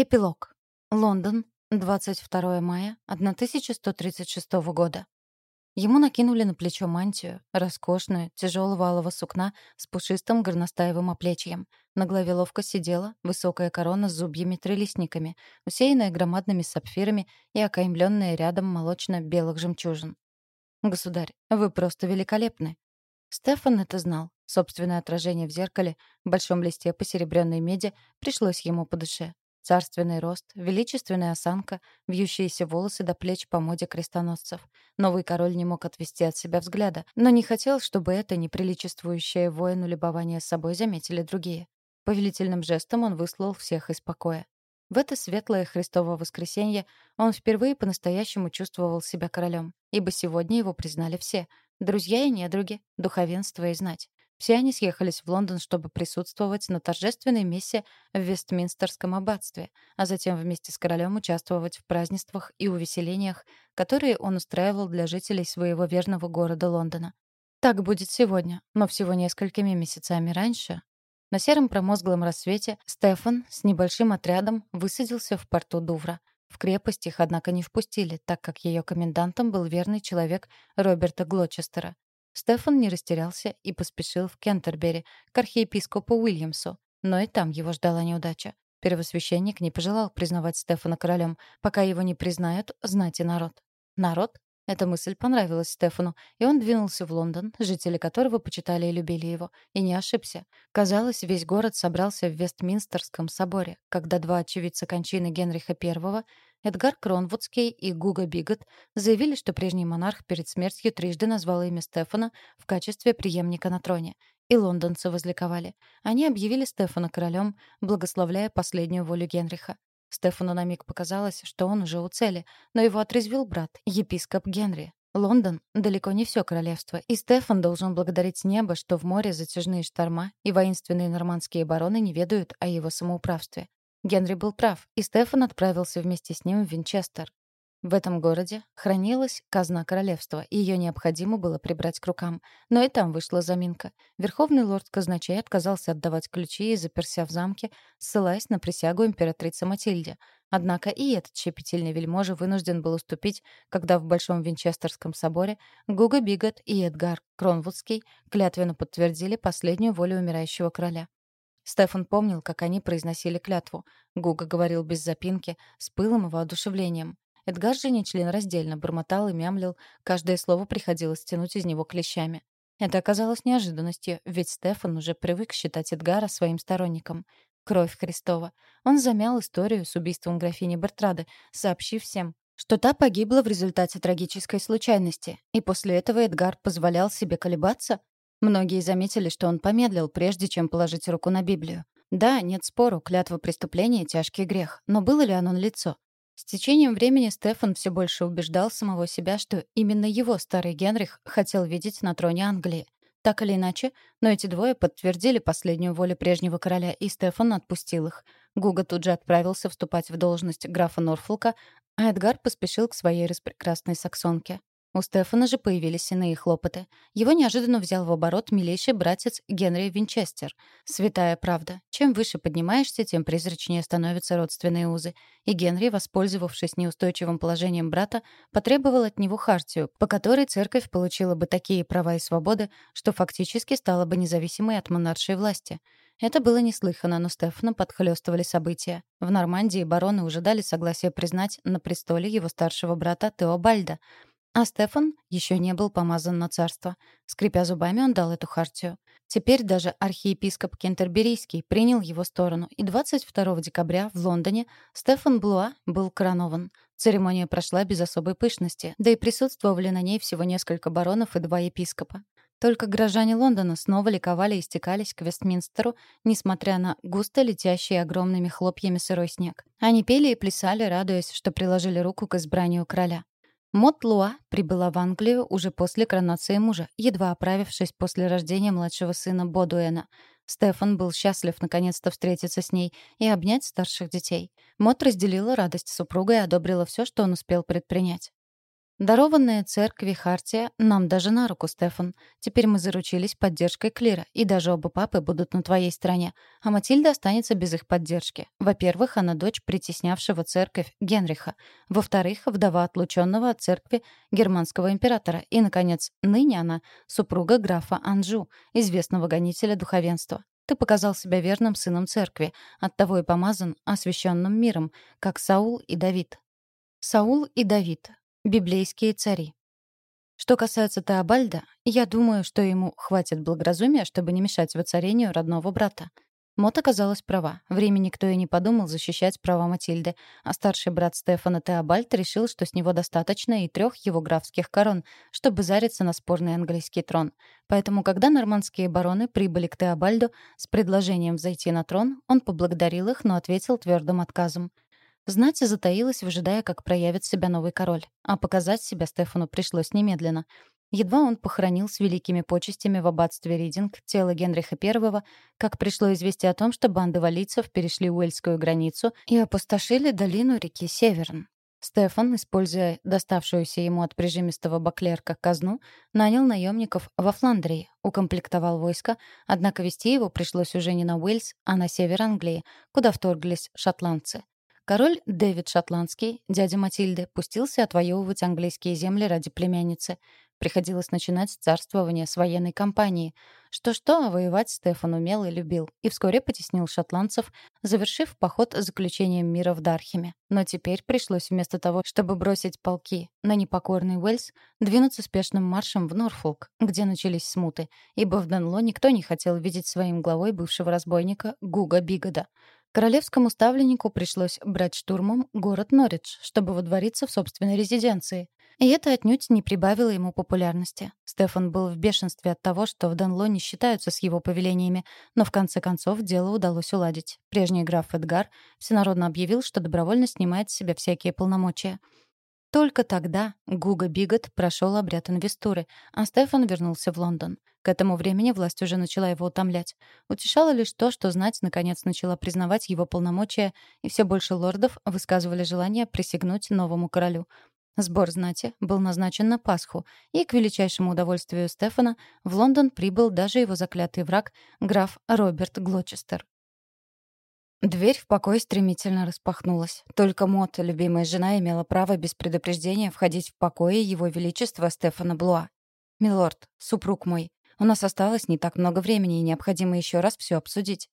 Эпилог. Лондон, 22 мая 1136 года. Ему накинули на плечо мантию, роскошную, тяжелого алого сукна с пушистым горностаевым оплечьем. На голове ловко сидела высокая корона с зубьями-трелистниками, усеянная громадными сапфирами и окаймленная рядом молочно-белых жемчужин. «Государь, вы просто великолепны». Стефан это знал. Собственное отражение в зеркале, в большом листе посеребренной меди, пришлось ему по душе. Царственный рост, величественная осанка, вьющиеся волосы до плеч по моде крестоносцев. Новый король не мог отвести от себя взгляда, но не хотел, чтобы это неприличествующее воину любование собой заметили другие. Повелительным жестом он выслал всех из покоя. В это светлое Христово воскресенье он впервые по-настоящему чувствовал себя королем, ибо сегодня его признали все — друзья и недруги, духовенство и знать. Все они съехались в Лондон, чтобы присутствовать на торжественной мессе в Вестминстерском аббатстве, а затем вместе с королем участвовать в празднествах и увеселениях, которые он устраивал для жителей своего верного города Лондона. Так будет сегодня, но всего несколькими месяцами раньше. На сером промозглом рассвете Стефан с небольшим отрядом высадился в порту Дувра. В крепость их, однако, не впустили, так как ее комендантом был верный человек Роберта Глочестера. Стефан не растерялся и поспешил в Кентербери, к архиепископу Уильямсу. Но и там его ждала неудача. Первосвященник не пожелал признавать Стефана королем, пока его не признают знать и народ. Народ? Эта мысль понравилась Стефану, и он двинулся в Лондон, жители которого почитали и любили его. И не ошибся. Казалось, весь город собрался в Вестминстерском соборе, когда два очевидца кончины Генриха I Эдгар Кронвудский и Гуга Бигот заявили, что прежний монарх перед смертью трижды назвал имя Стефана в качестве преемника на троне. И лондонцы возликовали. Они объявили Стефана королем, благословляя последнюю волю Генриха. Стефану на миг показалось, что он уже у цели, но его отрезвил брат, епископ Генри. Лондон — далеко не все королевство, и Стефан должен благодарить небо, что в море затяжные шторма и воинственные нормандские бароны не ведают о его самоуправстве. Генри был прав, и Стефан отправился вместе с ним в Винчестер. В этом городе хранилась казна королевства, и ее необходимо было прибрать к рукам. Но и там вышла заминка. Верховный лорд-казначей отказался отдавать ключи и заперся в замке, ссылаясь на присягу императрицы Матильде. Однако и этот щепетильный вельможа вынужден был уступить, когда в Большом Винчестерском соборе Гуга Бигот и Эдгар Кронвудский клятвенно подтвердили последнюю волю умирающего короля. Стефан помнил, как они произносили клятву. Гуга говорил без запинки, с пылом и воодушевлением. Эдгар же не раздельно, бормотал и мямлил, каждое слово приходилось тянуть из него клещами. Это оказалось неожиданностью, ведь Стефан уже привык считать Эдгара своим сторонником. Кровь Христова. Он замял историю с убийством графини Бертрады, сообщив всем, что та погибла в результате трагической случайности, и после этого Эдгар позволял себе колебаться, Многие заметили, что он помедлил, прежде чем положить руку на Библию. Да, нет спору, клятва преступления — тяжкий грех. Но было ли оно лицо? С течением времени Стефан все больше убеждал самого себя, что именно его старый Генрих хотел видеть на троне Англии. Так или иначе, но эти двое подтвердили последнюю волю прежнего короля, и Стефан отпустил их. Гуга тут же отправился вступать в должность графа Норфолка, а Эдгар поспешил к своей распрекрасной саксонке. У Стефана же появились иные хлопоты. Его неожиданно взял в оборот милейший братец Генри Винчестер. Святая правда. Чем выше поднимаешься, тем призрачнее становятся родственные узы. И Генри, воспользовавшись неустойчивым положением брата, потребовал от него хартию, по которой церковь получила бы такие права и свободы, что фактически стала бы независимой от монаршей власти. Это было неслыханно, но Стефана подхлёстывали события. В Нормандии бароны уже дали согласие признать на престоле его старшего брата Теобальда — а Стефан еще не был помазан на царство. Скрипя зубами, он дал эту хартию. Теперь даже архиепископ Кентерберийский принял его сторону, и 22 декабря в Лондоне Стефан Блуа был коронован. Церемония прошла без особой пышности, да и присутствовали на ней всего несколько баронов и два епископа. Только горожане Лондона снова ликовали и стекались к Вестминстеру, несмотря на густо летящий огромными хлопьями сырой снег. Они пели и плясали, радуясь, что приложили руку к избранию короля. Мот Луа прибыла в Англию уже после коронации мужа, едва оправившись после рождения младшего сына Бодуэна. Стефан был счастлив наконец-то встретиться с ней и обнять старших детей. Мот разделила радость супруга и одобрила все, что он успел предпринять. Дарованная церкви Хартия нам даже на руку, Стефан. Теперь мы заручились поддержкой Клира, и даже оба папы будут на твоей стороне. А Матильда останется без их поддержки. Во-первых, она дочь притеснявшего церковь Генриха. Во-вторых, вдова отлученного от церкви германского императора. И, наконец, ныне она супруга графа Анжу, известного гонителя духовенства. Ты показал себя верным сыном церкви, оттого и помазан освященным миром, как Саул и Давид. Саул и Давид Библейские цари. Что касается Теобальда, я думаю, что ему хватит благоразумия, чтобы не мешать воцарению родного брата. Мот оказалась права. Времени никто и не подумал защищать права Матильды, а старший брат Стефана Теобальд решил, что с него достаточно и трех его графских корон, чтобы зариться на спорный английский трон. Поэтому, когда нормандские бароны прибыли к Теобальду с предложением взойти на трон, он поблагодарил их, но ответил твердым отказом — Знать затаилась, выжидая, как проявит себя новый король. А показать себя Стефану пришлось немедленно. Едва он похоронил с великими почестями в аббатстве Ридинг тело Генриха I, как пришло известие о том, что банды валийцев перешли Уэльскую границу и опустошили долину реки Северн. Стефан, используя доставшуюся ему от прижимистого баклерка казну, нанял наемников во Фландрии, укомплектовал войско, однако вести его пришлось уже не на Уэльс, а на север Англии, куда вторглись шотландцы. Король Дэвид Шотландский, дядя Матильды, пустился отвоевывать английские земли ради племянницы. Приходилось начинать царствование с военной кампании. Что-что, а воевать Стефан умел и любил, и вскоре потеснил шотландцев, завершив поход заключением мира в Дархеме. Но теперь пришлось вместо того, чтобы бросить полки на непокорный Уэльс, двинуться спешным маршем в Норфолк, где начались смуты, ибо в Данло никто не хотел видеть своим главой бывшего разбойника Гуга Бигода — Королевскому ставленнику пришлось брать штурмом город Норридж, чтобы водвориться в собственной резиденции. И это отнюдь не прибавило ему популярности. Стефан был в бешенстве от того, что в Данло не считаются с его повелениями, но в конце концов дело удалось уладить. Прежний граф Эдгар всенародно объявил, что добровольно снимает с себя всякие полномочия — только тогда Гуга Бигот прошел обряд инвестуры, а Стефан вернулся в Лондон. К этому времени власть уже начала его утомлять. Утешало лишь то, что знать наконец начала признавать его полномочия, и все больше лордов высказывали желание присягнуть новому королю. Сбор знати был назначен на Пасху, и, к величайшему удовольствию Стефана, в Лондон прибыл даже его заклятый враг, граф Роберт Глочестер. Дверь в покой стремительно распахнулась. Только Мот, любимая жена, имела право без предупреждения входить в покои Его Величества Стефана Блуа. «Милорд, супруг мой, у нас осталось не так много времени, и необходимо еще раз все обсудить».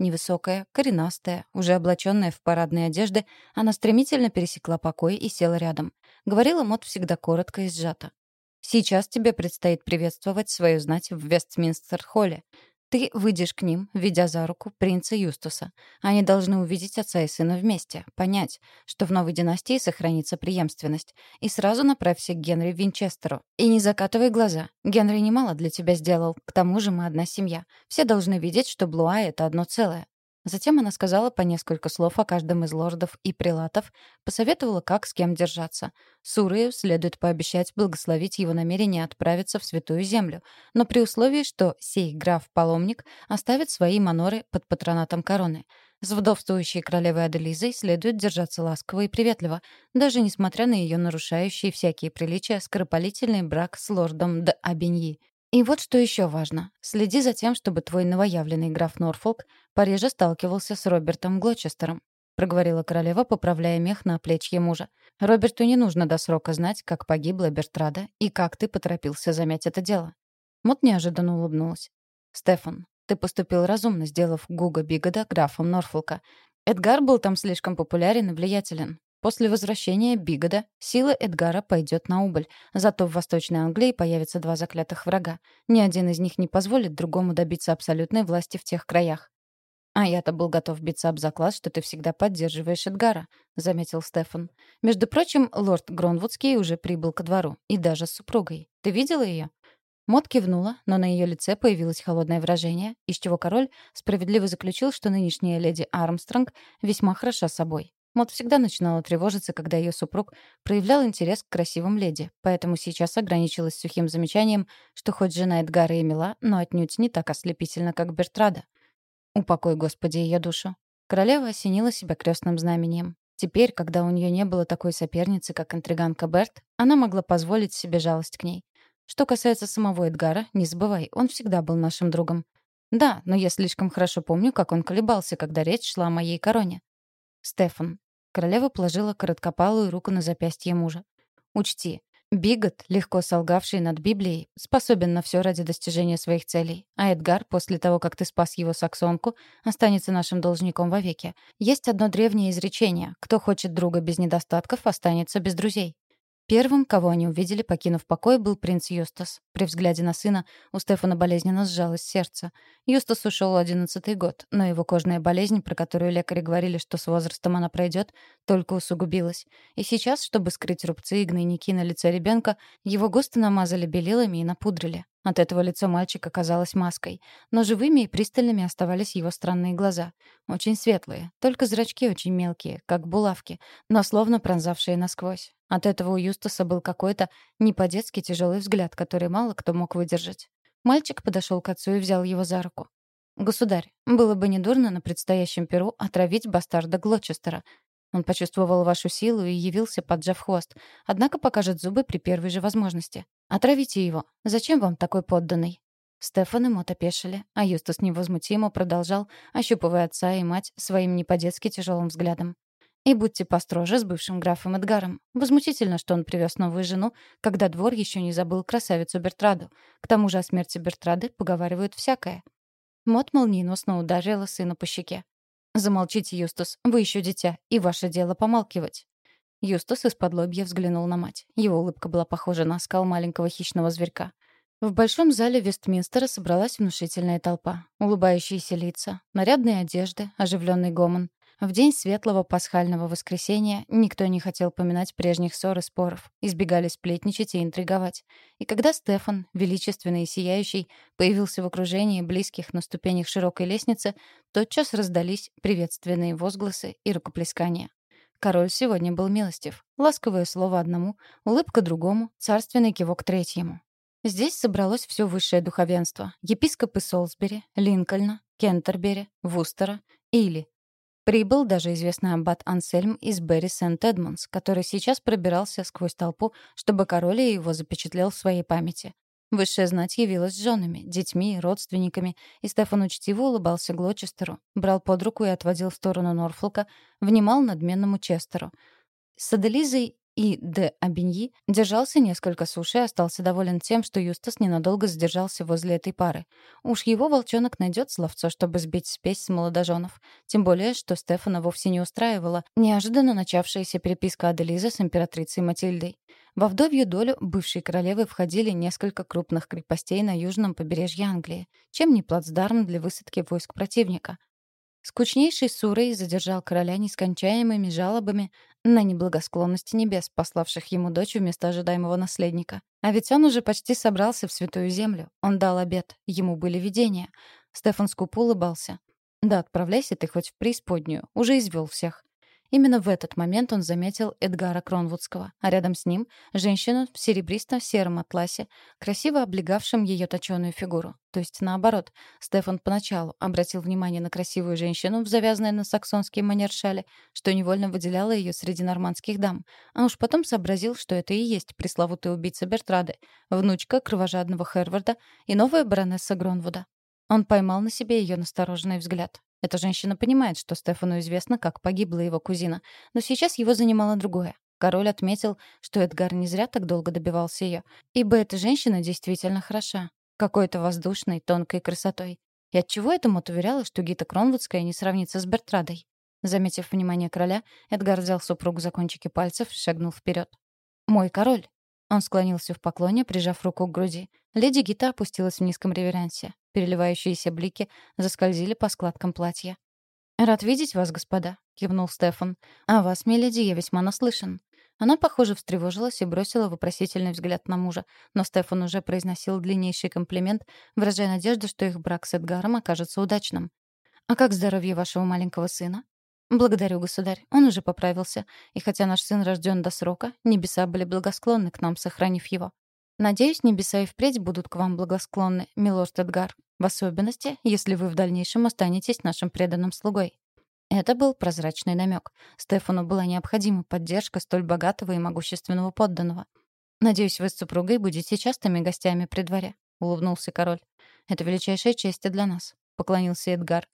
Невысокая, коренастая, уже облаченная в парадные одежды, она стремительно пересекла покой и села рядом. Говорила Мот всегда коротко и сжато. «Сейчас тебе предстоит приветствовать свою знать в Вестминстер-холле. Ты выйдешь к ним, ведя за руку принца Юстуса. Они должны увидеть отца и сына вместе, понять, что в новой династии сохранится преемственность. И сразу направься к Генри Винчестеру. И не закатывай глаза. Генри немало для тебя сделал. К тому же мы одна семья. Все должны видеть, что Блуа — это одно целое. Затем она сказала по несколько слов о каждом из лордов и прилатов, посоветовала, как с кем держаться. Сурию следует пообещать благословить его намерение отправиться в Святую Землю, но при условии, что сей граф-паломник оставит свои маноры под патронатом короны. С вдовствующей королевой Аделизой следует держаться ласково и приветливо, даже несмотря на ее нарушающий всякие приличия скоропалительный брак с лордом де Абеньи. И вот что еще важно. Следи за тем, чтобы твой новоявленный граф Норфолк пореже сталкивался с Робертом Глочестером, проговорила королева, поправляя мех на плечье мужа. Роберту не нужно до срока знать, как погибла Бертрада и как ты поторопился замять это дело. Мот неожиданно улыбнулась. «Стефан, ты поступил разумно, сделав Гуга Бигода графом Норфолка. Эдгар был там слишком популярен и влиятелен. После возвращения Бигода сила Эдгара пойдет на убыль, зато в Восточной Англии появятся два заклятых врага. Ни один из них не позволит другому добиться абсолютной власти в тех краях. «А я-то был готов биться об заклад, что ты всегда поддерживаешь Эдгара», — заметил Стефан. «Между прочим, лорд Гронвудский уже прибыл ко двору, и даже с супругой. Ты видела ее?» Мот кивнула, но на ее лице появилось холодное выражение, из чего король справедливо заключил, что нынешняя леди Армстронг весьма хороша собой. Мот всегда начинала тревожиться, когда ее супруг проявлял интерес к красивым леди, поэтому сейчас ограничилась сухим замечанием, что хоть жена Эдгара и мила, но отнюдь не так ослепительна, как Бертрада. «Упокой, Господи, ее душу». Королева осенила себя крестным знамением. Теперь, когда у нее не было такой соперницы, как интриганка Берт, она могла позволить себе жалость к ней. Что касается самого Эдгара, не забывай, он всегда был нашим другом. Да, но я слишком хорошо помню, как он колебался, когда речь шла о моей короне. Стефан. Королева положила короткопалую руку на запястье мужа. Учти, Бигот, легко солгавший над Библией, способен на все ради достижения своих целей. А Эдгар, после того, как ты спас его саксонку, останется нашим должником вовеки. Есть одно древнее изречение «Кто хочет друга без недостатков, останется без друзей». Первым, кого они увидели, покинув покой, был принц Юстас. При взгляде на сына у Стефана болезненно сжалось сердце. Юстас ушел одиннадцатый год, но его кожная болезнь, про которую лекари говорили, что с возрастом она пройдет, только усугубилась. И сейчас, чтобы скрыть рубцы и гнойники на лице ребенка, его густо намазали белилами и напудрили. От этого лицо мальчика казалось маской. Но живыми и пристальными оставались его странные глаза. Очень светлые, только зрачки очень мелкие, как булавки, но словно пронзавшие насквозь. От этого у Юстаса был какой-то не по-детски тяжелый взгляд, который мало кто мог выдержать. Мальчик подошел к отцу и взял его за руку. «Государь, было бы недурно на предстоящем перу отравить бастарда Глочестера. Он почувствовал вашу силу и явился, поджав хвост. Однако покажет зубы при первой же возможности. Отравите его. Зачем вам такой подданный?» Стефан и Мот опешили, а Юстас невозмутимо продолжал, ощупывая отца и мать своим не по-детски тяжелым взглядом. «И будьте построже с бывшим графом Эдгаром. Возмутительно, что он привез новую жену, когда двор еще не забыл красавицу Бертраду. К тому же о смерти Бертрады поговаривают всякое». Мот молниеносно ударила сына по щеке. «Замолчите, Юстас, вы еще дитя, и ваше дело помалкивать». Юстас из-под лобья взглянул на мать. Его улыбка была похожа на скал маленького хищного зверька. В большом зале Вестминстера собралась внушительная толпа. Улыбающиеся лица, нарядные одежды, оживленный гомон. В день светлого пасхального воскресенья никто не хотел поминать прежних ссор и споров, избегали сплетничать и интриговать. И когда Стефан, величественный и сияющий, появился в окружении близких на ступенях широкой лестницы, тотчас раздались приветственные возгласы и рукоплескания. Король сегодня был милостив. Ласковое слово одному, улыбка другому, царственный кивок третьему. Здесь собралось все высшее духовенство. Епископы Солсбери, Линкольна, Кентербери, Вустера, Или, Прибыл даже известный аббат Ансельм из Берри Сент-Эдмонс, который сейчас пробирался сквозь толпу, чтобы король его запечатлел в своей памяти. Высшая знать явилась с женами, детьми, родственниками, и Стефан учтиво улыбался Глочестеру, брал под руку и отводил в сторону Норфолка, внимал надменному Честеру. С Аделизой и де Абиньи держался несколько суши и остался доволен тем, что Юстас ненадолго задержался возле этой пары. Уж его волчонок найдет словцо, чтобы сбить спесь с молодоженов. Тем более, что Стефана вовсе не устраивала неожиданно начавшаяся переписка Аделизы с императрицей Матильдой. Во вдовью долю бывшей королевы входили несколько крупных крепостей на южном побережье Англии, чем не плацдарм для высадки войск противника. Скучнейший Сурей задержал короля нескончаемыми жалобами на неблагосклонности небес, пославших ему дочь вместо ожидаемого наследника. А ведь он уже почти собрался в Святую Землю. Он дал обет, ему были видения. Стефан скупо улыбался. «Да, отправляйся ты хоть в преисподнюю, уже извел всех. Именно в этот момент он заметил Эдгара Кронвудского, а рядом с ним — женщину в серебристо-сером атласе, красиво облегавшем ее точеную фигуру. То есть наоборот, Стефан поначалу обратил внимание на красивую женщину в завязанной на саксонский манер шале, что невольно выделяло ее среди нормандских дам, а уж потом сообразил, что это и есть пресловутая убийца Бертрады, внучка кровожадного Херварда и новая баронесса Гронвуда. Он поймал на себе ее настороженный взгляд. Эта женщина понимает, что Стефану известно, как погибла его кузина, но сейчас его занимало другое. Король отметил, что Эдгар не зря так долго добивался ее, ибо эта женщина действительно хороша, какой-то воздушной, тонкой красотой. И отчего это Мот уверяла, что Гита Кронвудская не сравнится с Бертрадой? Заметив внимание короля, Эдгар взял супругу за кончики пальцев и шагнул вперед. «Мой король!» Он склонился в поклоне, прижав руку к груди. Леди Гита опустилась в низком реверансе. Переливающиеся блики заскользили по складкам платья. «Рад видеть вас, господа», — кивнул Стефан. «А вас, миледи, я весьма наслышан». Она, похоже, встревожилась и бросила вопросительный взгляд на мужа, но Стефан уже произносил длиннейший комплимент, выражая надежду, что их брак с Эдгаром окажется удачным. «А как здоровье вашего маленького сына?» «Благодарю, государь. Он уже поправился. И хотя наш сын рожден до срока, небеса были благосклонны к нам, сохранив его. Надеюсь, небеса и впредь будут к вам благосклонны, милорд Эдгар. В особенности, если вы в дальнейшем останетесь нашим преданным слугой». Это был прозрачный намек. Стефану была необходима поддержка столь богатого и могущественного подданного. «Надеюсь, вы с супругой будете частыми гостями при дворе», — улыбнулся король. «Это величайшая честь для нас», — поклонился Эдгар.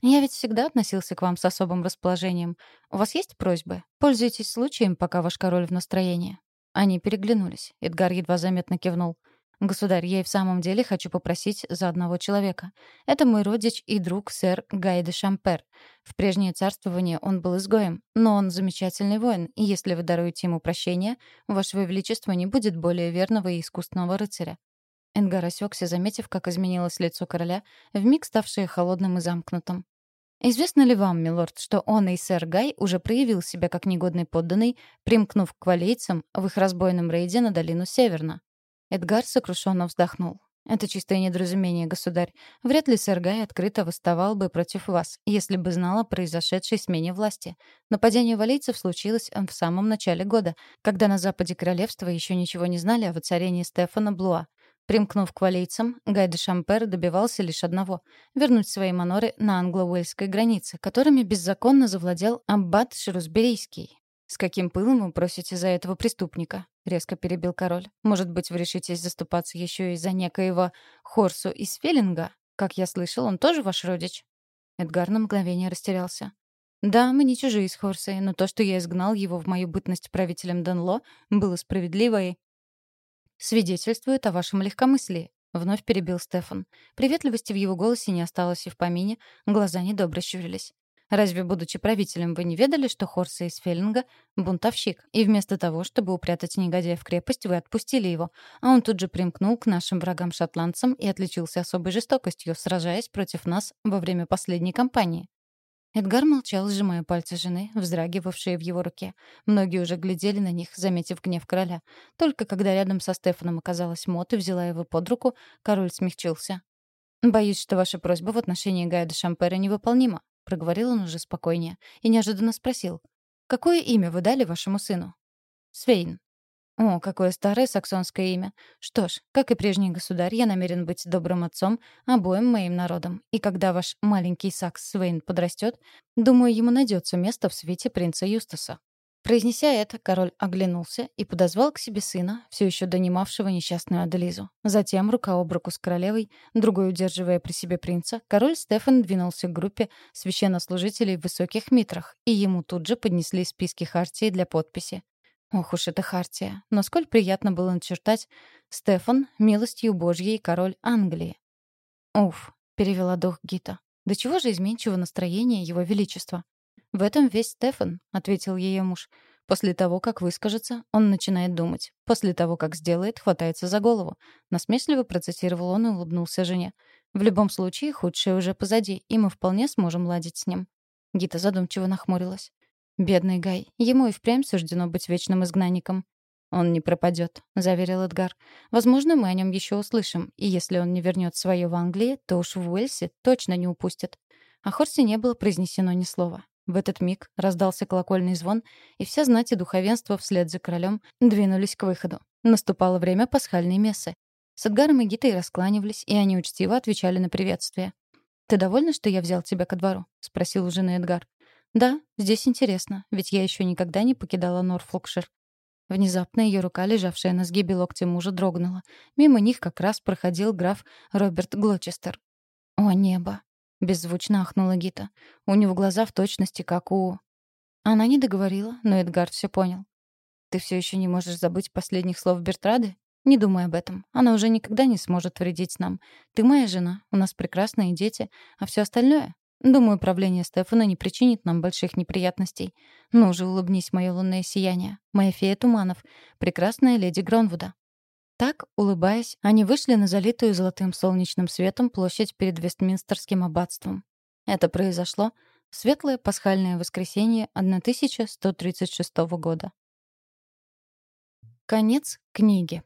«Я ведь всегда относился к вам с особым расположением. У вас есть просьбы? Пользуйтесь случаем, пока ваш король в настроении». Они переглянулись. Эдгар едва заметно кивнул. «Государь, я и в самом деле хочу попросить за одного человека. Это мой родич и друг сэр Гай де Шампер. В прежнее царствование он был изгоем, но он замечательный воин, и если вы даруете ему прощение, Вашего Величества не будет более верного и искусного рыцаря». Эдгар осекся, заметив, как изменилось лицо короля, вмиг ставшее холодным и замкнутым. Известно ли вам, милорд, что он и сэр Гай уже проявил себя как негодный подданный, примкнув к валейцам в их разбойном рейде на долину Северна? Эдгар сокрушенно вздохнул. «Это чистое недоразумение, государь. Вряд ли сэр Гай открыто восставал бы против вас, если бы знал о произошедшей смене власти. Нападение валийцев случилось в самом начале года, когда на западе королевства еще ничего не знали о воцарении Стефана Блуа. Примкнув к валейцам, Гай де Шампер добивался лишь одного — вернуть свои маноры на англо-уэльской границе, которыми беззаконно завладел аббат Шерусберийский. «С каким пылом вы просите за этого преступника?» — резко перебил король. «Может быть, вы решитесь заступаться еще и за некоего Хорсу из Феллинга? Как я слышал, он тоже ваш родич?» Эдгар на мгновение растерялся. «Да, мы не чужие с Хорсой, но то, что я изгнал его в мою бытность правителем Денло, было справедливо и...» «Свидетельствует о вашем легкомыслии», — вновь перебил Стефан. Приветливости в его голосе не осталось и в помине, глаза недобро щурились. Разве, будучи правителем, вы не ведали, что Хорса из Феллинга — бунтовщик, и вместо того, чтобы упрятать негодяя в крепость, вы отпустили его, а он тут же примкнул к нашим врагам-шотландцам и отличился особой жестокостью, сражаясь против нас во время последней кампании?» Эдгар молчал, сжимая пальцы жены, вздрагивавшие в его руке. Многие уже глядели на них, заметив гнев короля. Только когда рядом со Стефаном оказалась Мот и взяла его под руку, король смягчился. «Боюсь, что ваша просьба в отношении Гайда Шампера невыполнима проговорил он уже спокойнее, и неожиданно спросил. «Какое имя вы дали вашему сыну?» «Свейн». «О, какое старое саксонское имя. Что ж, как и прежний государь, я намерен быть добрым отцом обоим моим народам. И когда ваш маленький Сакс Свейн подрастет, думаю, ему найдется место в свете принца Юстаса». Произнеся это, король оглянулся и подозвал к себе сына, все еще донимавшего несчастную Аделизу. Затем, рука об руку с королевой, другой удерживая при себе принца, король Стефан двинулся к группе священнослужителей в высоких митрах, и ему тут же поднесли списки хартии для подписи. Ох уж эта хартия. Но сколь приятно было начертать «Стефан, милостью Божьей, король Англии». «Уф», — перевела дух Гита. «Да чего же изменчиво настроение его величества?» «В этом весь Стефан», — ответил ее муж. После того, как выскажется, он начинает думать. После того, как сделает, хватается за голову. Насмешливо процитировал он и улыбнулся жене. В любом случае, худшее уже позади, и мы вполне сможем ладить с ним. Гита задумчиво нахмурилась. «Бедный Гай. Ему и впрямь суждено быть вечным изгнанником». «Он не пропадет», — заверил Эдгар. «Возможно, мы о нем еще услышим, и если он не вернет свое в Англии, то уж в Уэльсе точно не упустят». О Хорсе не было произнесено ни слова. В этот миг раздался колокольный звон, и вся знать и духовенство вслед за королем двинулись к выходу. Наступало время пасхальной мессы. С Эдгаром и Гитой раскланивались, и они учтиво отвечали на приветствие. «Ты довольна, что я взял тебя ко двору?» — спросил у жены Эдгар. «Да, здесь интересно, ведь я еще никогда не покидала Норфолкшир». Внезапно ее рука, лежавшая на сгибе локтя мужа, дрогнула. Мимо них как раз проходил граф Роберт Глочестер. «О, небо! — беззвучно ахнула Гита. «У него глаза в точности, как у...» Она не договорила, но Эдгар все понял. «Ты все еще не можешь забыть последних слов Бертрады? Не думай об этом. Она уже никогда не сможет вредить нам. Ты моя жена, у нас прекрасные дети, а все остальное? Думаю, правление Стефана не причинит нам больших неприятностей. Ну же, улыбнись, мое лунное сияние. Моя фея туманов. Прекрасная леди Гронвуда. Так, улыбаясь, они вышли на залитую золотым солнечным светом площадь перед Вестминстерским аббатством. Это произошло в светлое пасхальное воскресенье 1136 года. Конец книги.